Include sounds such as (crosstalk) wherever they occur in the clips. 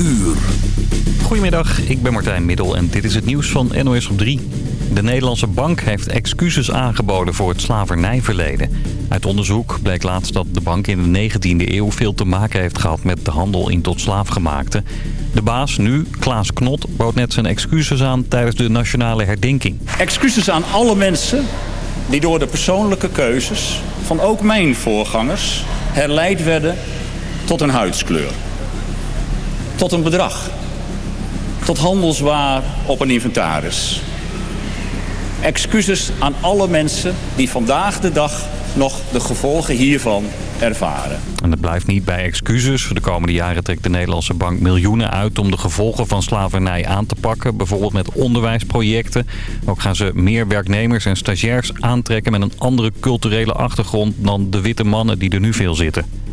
uur. Goedemiddag, ik ben Martijn Middel en dit is het nieuws van NOS op 3. De Nederlandse bank heeft excuses aangeboden voor het slavernijverleden. Uit onderzoek bleek laatst dat de bank in de 19e eeuw veel te maken heeft gehad met de handel in tot slaafgemaakte. De baas, nu Klaas Knot, bood net zijn excuses aan tijdens de nationale herdenking. Excuses aan alle mensen die door de persoonlijke keuzes van ook mijn voorgangers herleid werden tot een huidskleur. Tot een bedrag. Tot handelswaar op een inventaris. Excuses aan alle mensen die vandaag de dag nog de gevolgen hiervan ervaren. En het blijft niet bij excuses. De komende jaren trekt de Nederlandse bank miljoenen uit om de gevolgen van slavernij aan te pakken. Bijvoorbeeld met onderwijsprojecten. Ook gaan ze meer werknemers en stagiairs aantrekken met een andere culturele achtergrond dan de witte mannen die er nu veel zitten.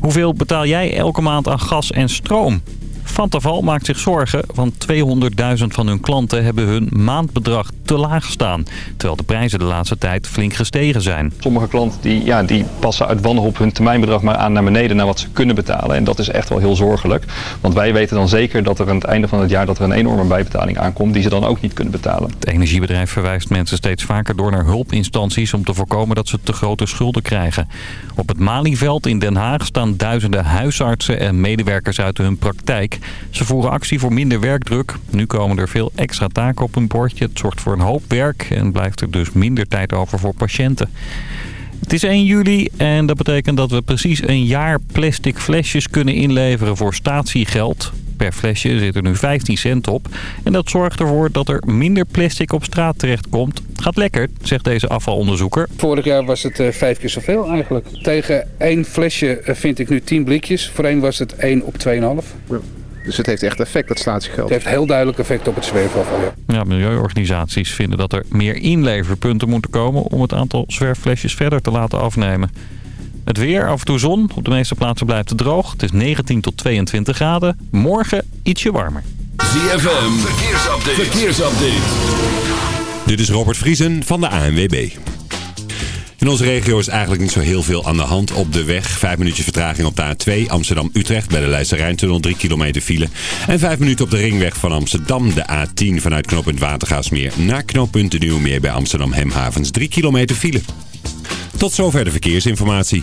Hoeveel betaal jij elke maand aan gas en stroom? Vantaval maakt zich zorgen, want 200.000 van hun klanten hebben hun maandbedrag te laag staan. Terwijl de prijzen de laatste tijd flink gestegen zijn. Sommige klanten die, ja, die passen uit wanhoop hun termijnbedrag maar aan naar beneden naar wat ze kunnen betalen. En dat is echt wel heel zorgelijk. Want wij weten dan zeker dat er aan het einde van het jaar dat er een enorme bijbetaling aankomt die ze dan ook niet kunnen betalen. Het energiebedrijf verwijst mensen steeds vaker door naar hulpinstanties om te voorkomen dat ze te grote schulden krijgen. Op het Malieveld in Den Haag staan duizenden huisartsen en medewerkers uit hun praktijk. Ze voeren actie voor minder werkdruk. Nu komen er veel extra taken op hun bordje. Het zorgt voor een hoop werk en blijft er dus minder tijd over voor patiënten. Het is 1 juli en dat betekent dat we precies een jaar plastic flesjes kunnen inleveren voor statiegeld. Per flesje zit er nu 15 cent op. En dat zorgt ervoor dat er minder plastic op straat terechtkomt. Gaat lekker, zegt deze afvalonderzoeker. Vorig jaar was het uh, vijf keer zoveel eigenlijk. Tegen één flesje uh, vind ik nu 10 blikjes. Voorheen was het 1 op 2,5. Dus het heeft echt effect, dat statiegeld. Het heeft heel duidelijk effect op het zwerfafval, ja. ja. Milieuorganisaties vinden dat er meer inleverpunten moeten komen... om het aantal zwerfflesjes verder te laten afnemen. Het weer, af en toe zon. Op de meeste plaatsen blijft het droog. Het is 19 tot 22 graden. Morgen ietsje warmer. ZFM, verkeersupdate. verkeersupdate. Dit is Robert Vriesen van de ANWB. In onze regio is eigenlijk niet zo heel veel aan de hand op de weg. Vijf minuutjes vertraging op de A2 Amsterdam-Utrecht bij de Leidse Rijntunnel. Drie kilometer file. En vijf minuten op de ringweg van Amsterdam. De A10 vanuit knooppunt Watergaasmeer naar knooppunt de Nieuwmeer bij Amsterdam Hemhavens. Drie kilometer file. Tot zover de verkeersinformatie.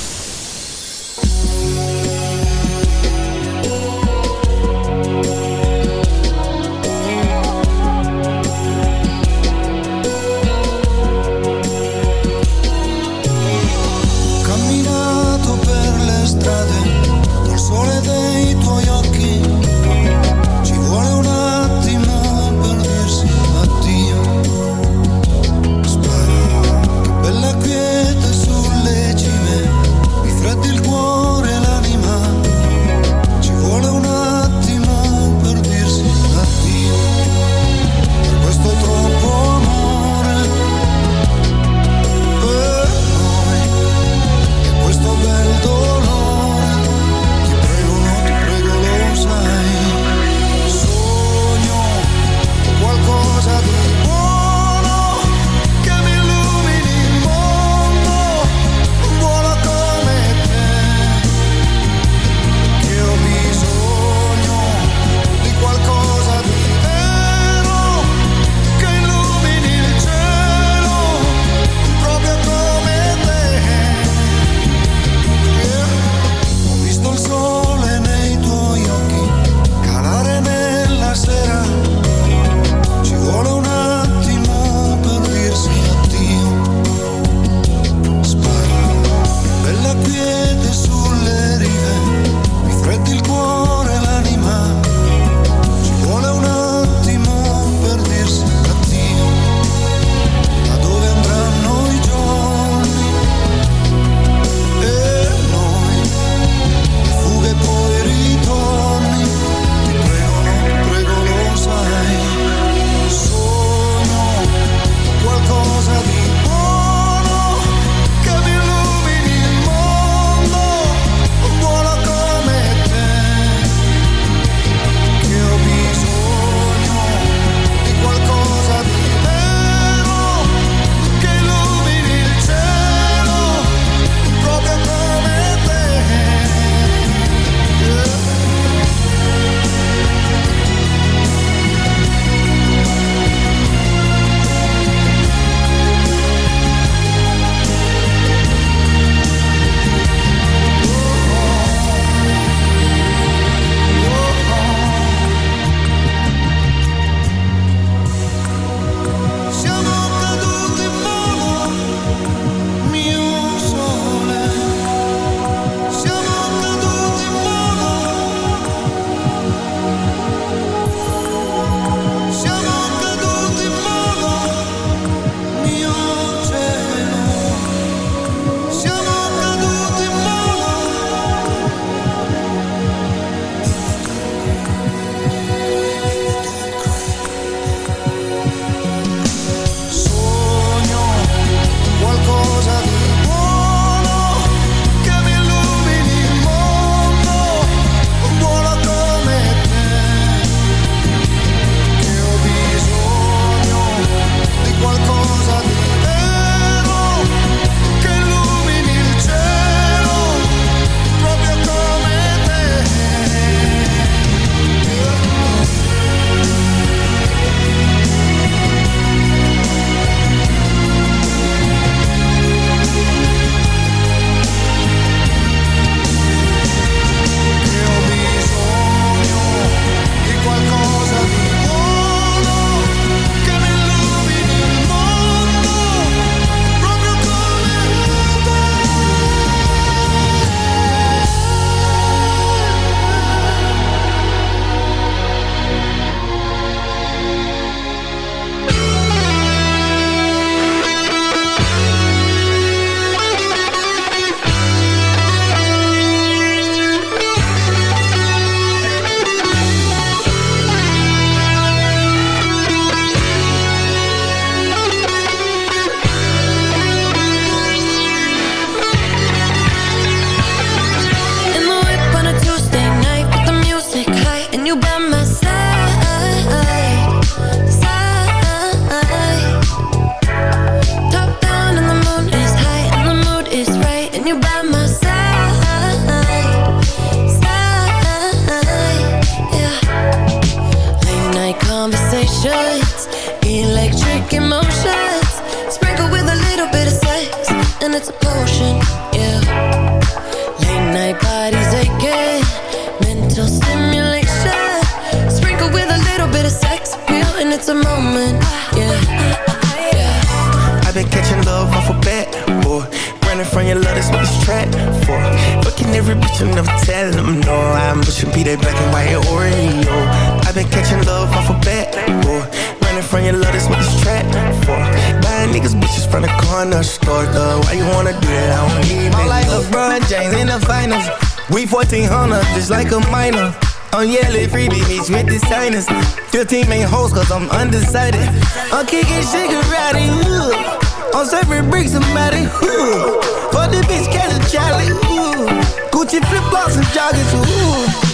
Shigarati, ooh. I'm serving bricks, somebody, ooh. For the bitch, catch a Charlie, ooh. Gucci flip flops and joggers, ooh.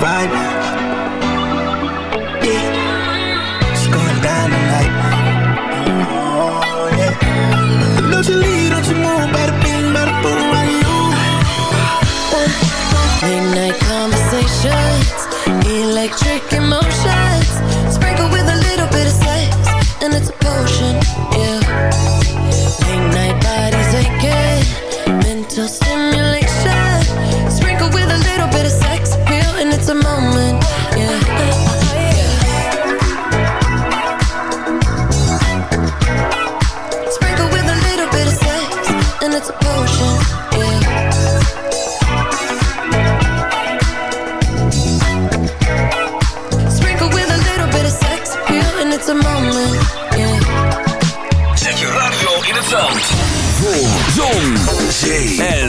Motherfucking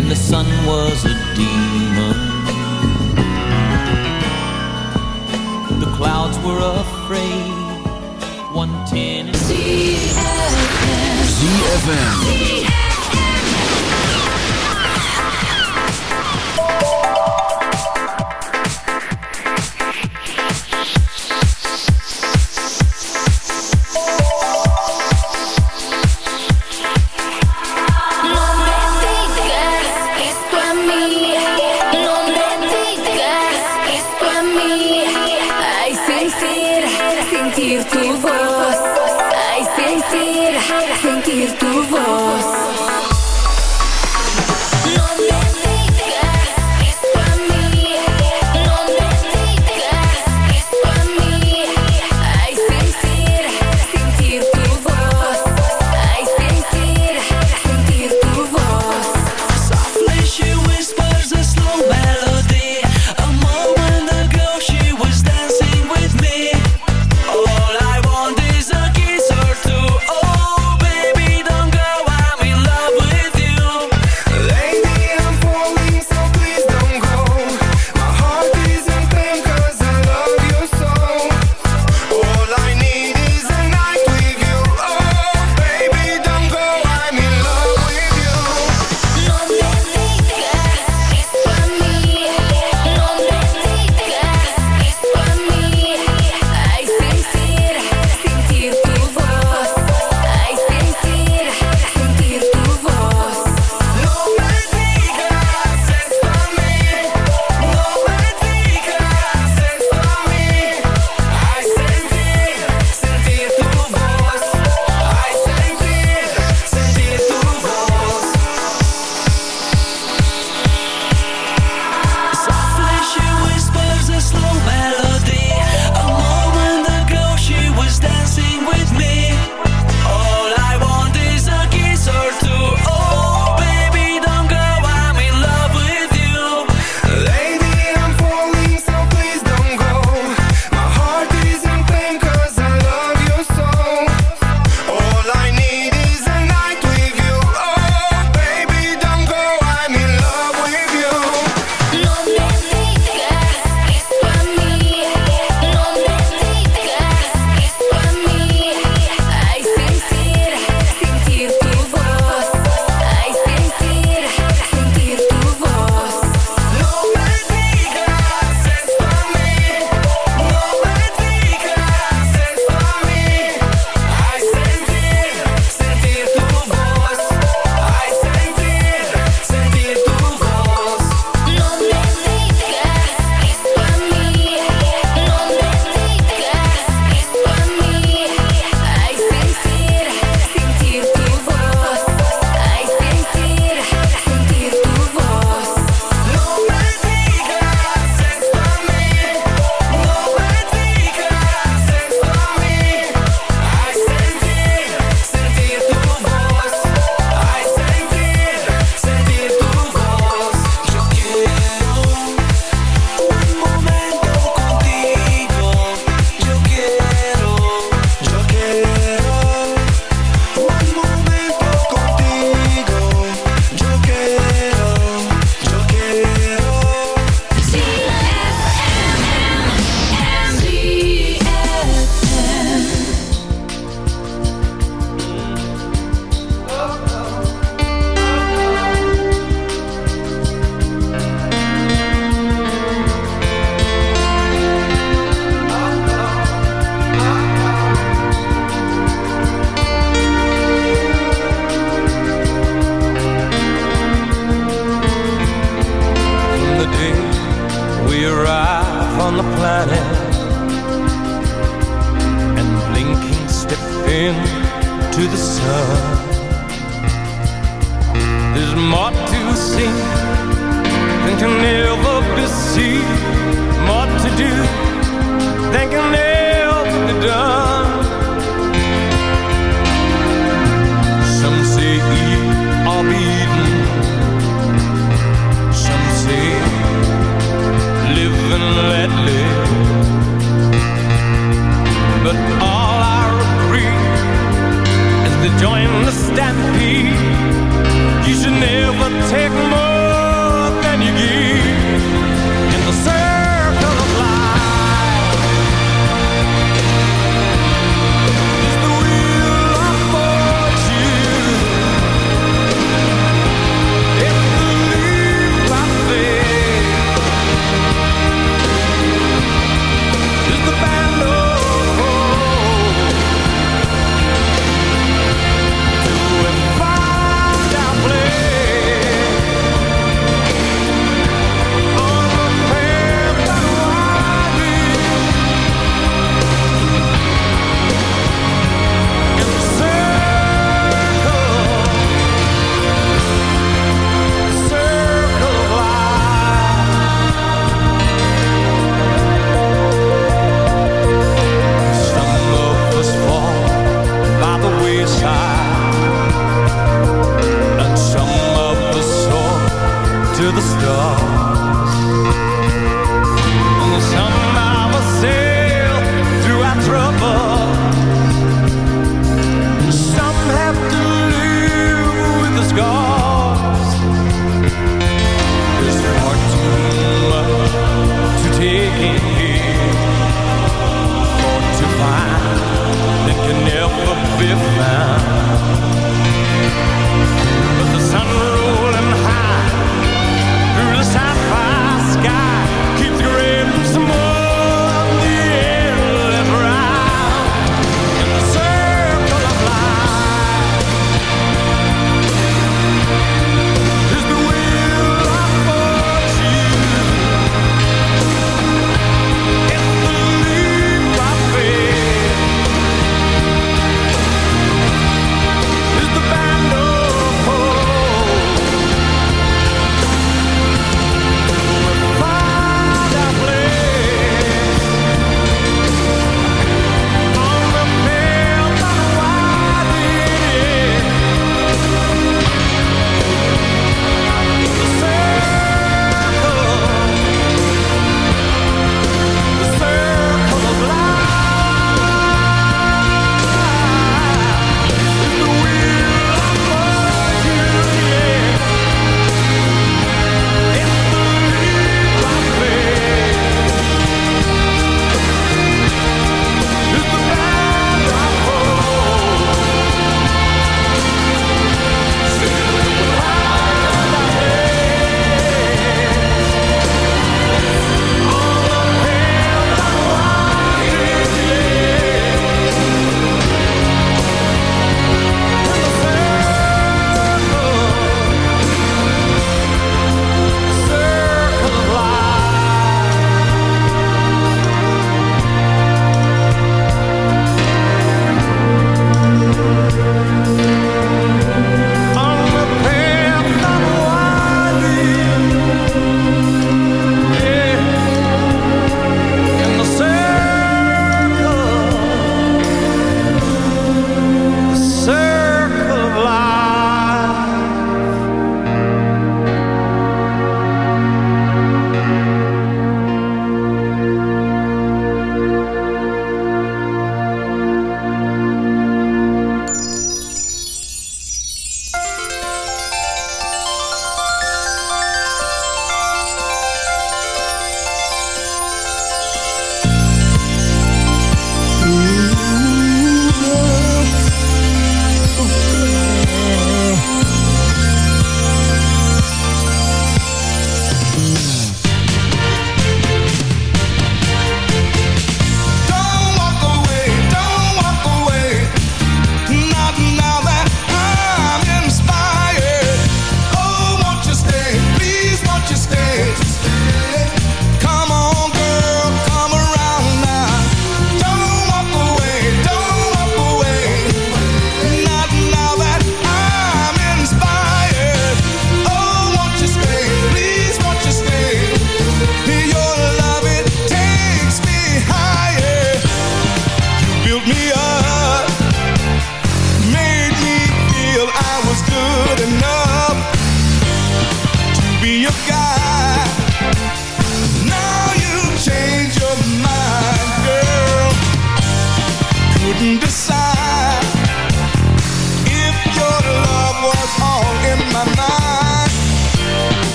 and the sun was a demon. The clouds were afraid. 110 ZFM. No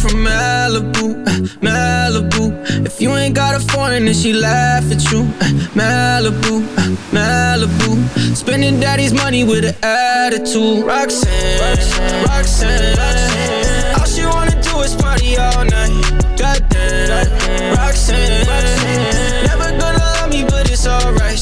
From Malibu, uh, Malibu. If you ain't got a foreign, then she laugh at you. Uh, Malibu, uh, Malibu. Spending daddy's money with an attitude. Roxanne, Roxanne, Roxanne. All she wanna do is party all night. Goddamn, Roxanne.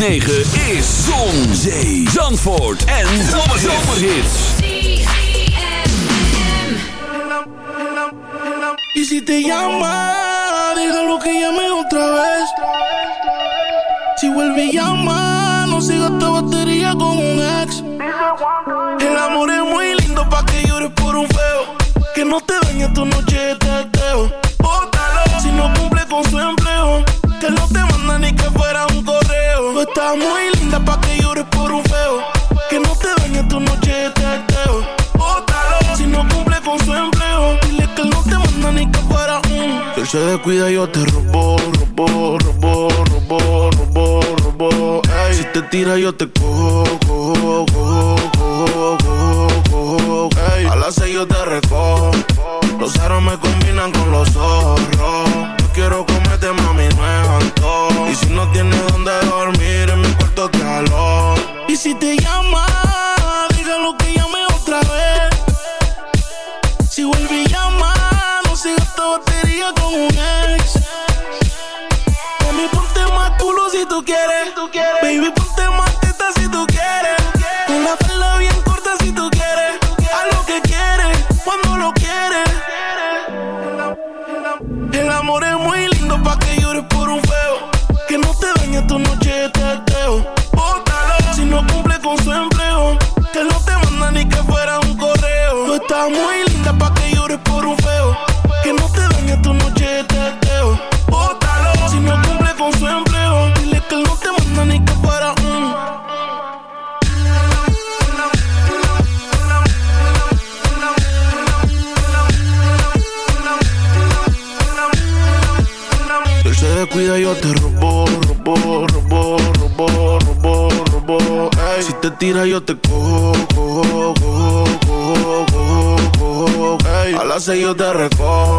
Is Zon, Zee, Zandvoort en Zomerhits. Y si te llama, déjalo que llame otra vez. Si vuelve y llama, no siga esta batería con un ex. Por un feo. Que no te dañe tu noche. Estás muy linda pa' que llores por un feo. Que no te dañe tu noche de teteo. Si no cumple con su empleo. Dile que él no te manda ni que fuera un. Si él se descuida, yo te robo, robo, robo, robo, robo, robo. Ey. Si te tira, yo te cojo, cojo, cojo, cojo, cojo, cojo. A las seis yo te recojo. Los aros me combinan con los zorros. Yo te robo, robo, robo, robo, robo, robo. Ey. Si te tira, yo te cojo, cojo, cojo, cojo, cojo, cojo. Ey. A las seis yo te recojo.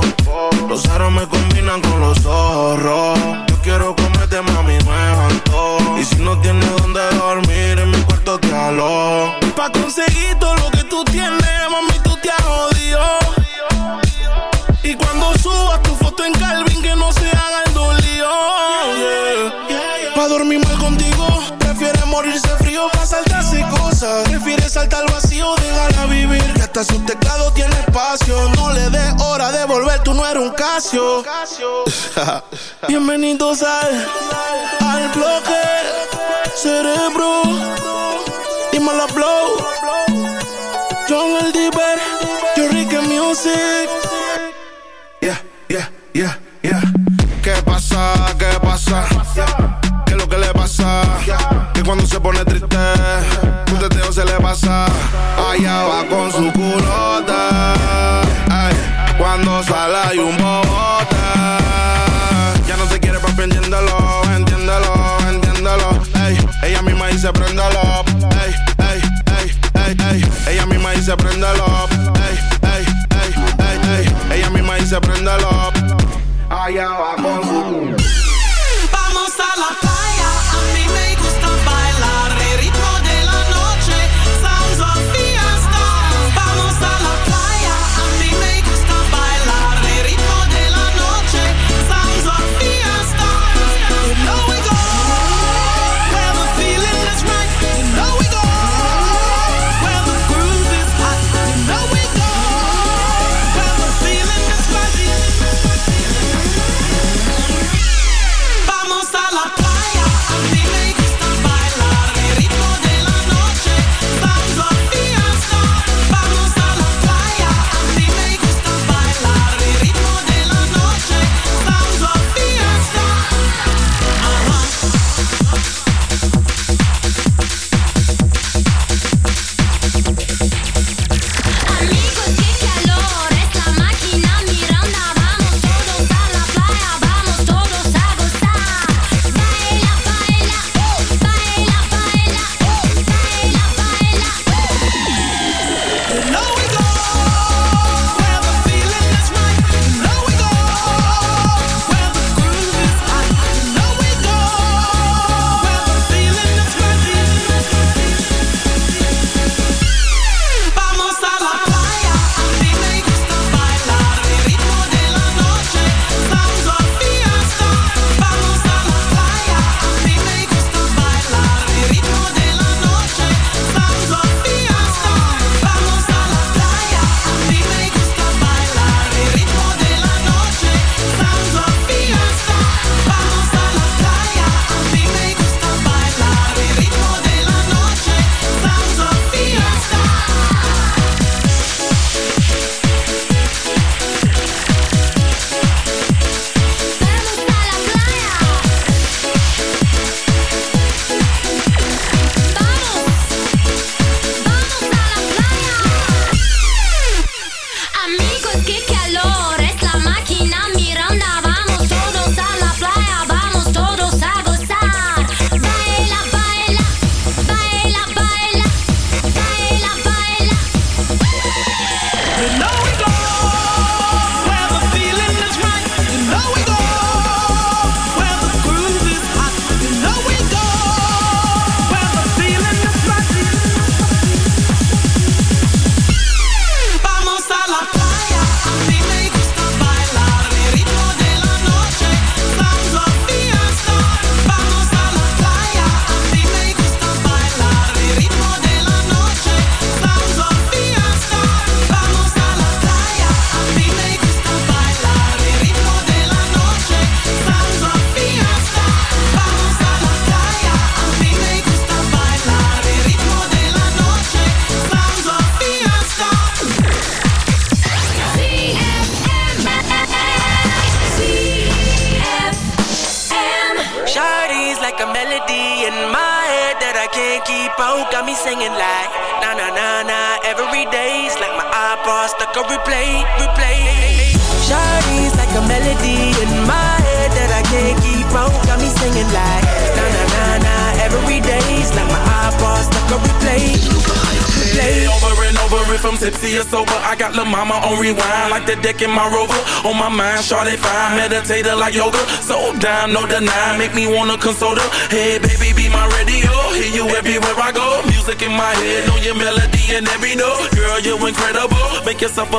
Los aros me combinan con los zorros. Yo quiero comerte, mami, es antojo. Y si no tienes donde dormir, en mi cuarto te alojo. Pa' conseguir todo lo que tú tienes, al vacío, déjala vivir. Que hasta su teclado tiene espacio. No le des hora de volver, tú no eres un Casio. (laughs) Bienvenidos al, al bloque cerebro. Dímelo blow. John el Diver, Ricky Music. Yeah, yeah, yeah, yeah. ¿Qué pasa? ¿Qué pasa? ¿Qué es lo que le pasa? Que cuando se pone triste, un teteo se le pasa. Allá va con su culota. Ay, cuando sale hay un bobote. Ya no te quiere papi, entiéndelo, entiéndelo, entiéndelo. Ey, ella misma dice préndelo. Ey, ey, ey, ey, ey. Ella misma dice préndelo. Ey, ey, ey, ey, ey. Ella misma dice préndelo. Allá va con su No deny, make me wanna console her. Hey, baby, be my radio. Hear you everywhere I go. Music in my head, know your melody and every note. Girl, you're incredible. Make yourself available.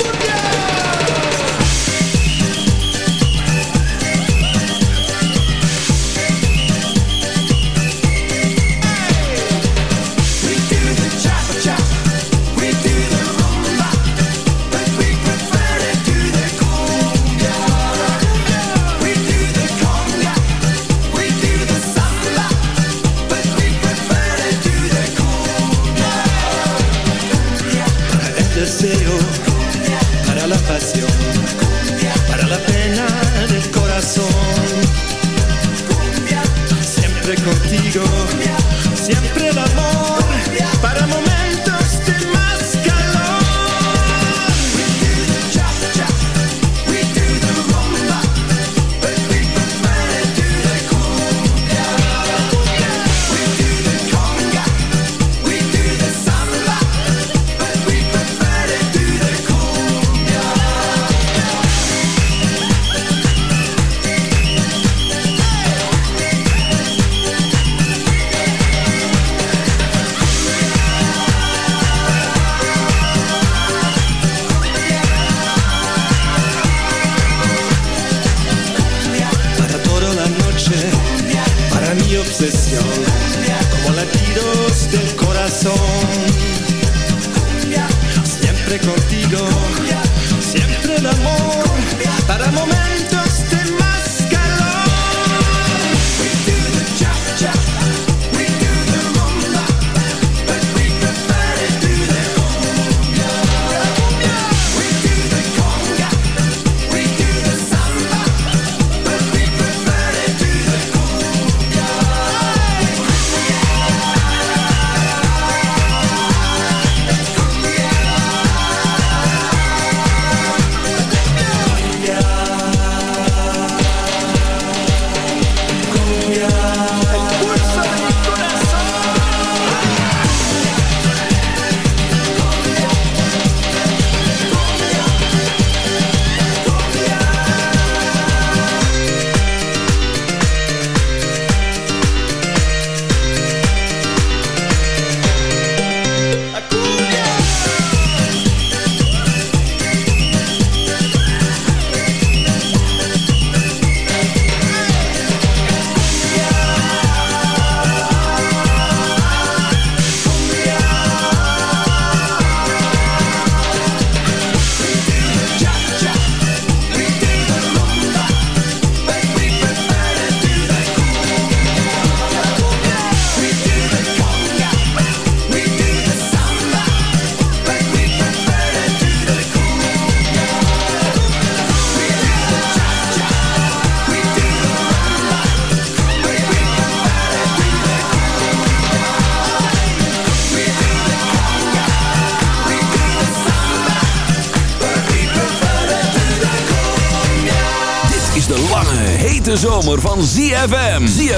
door.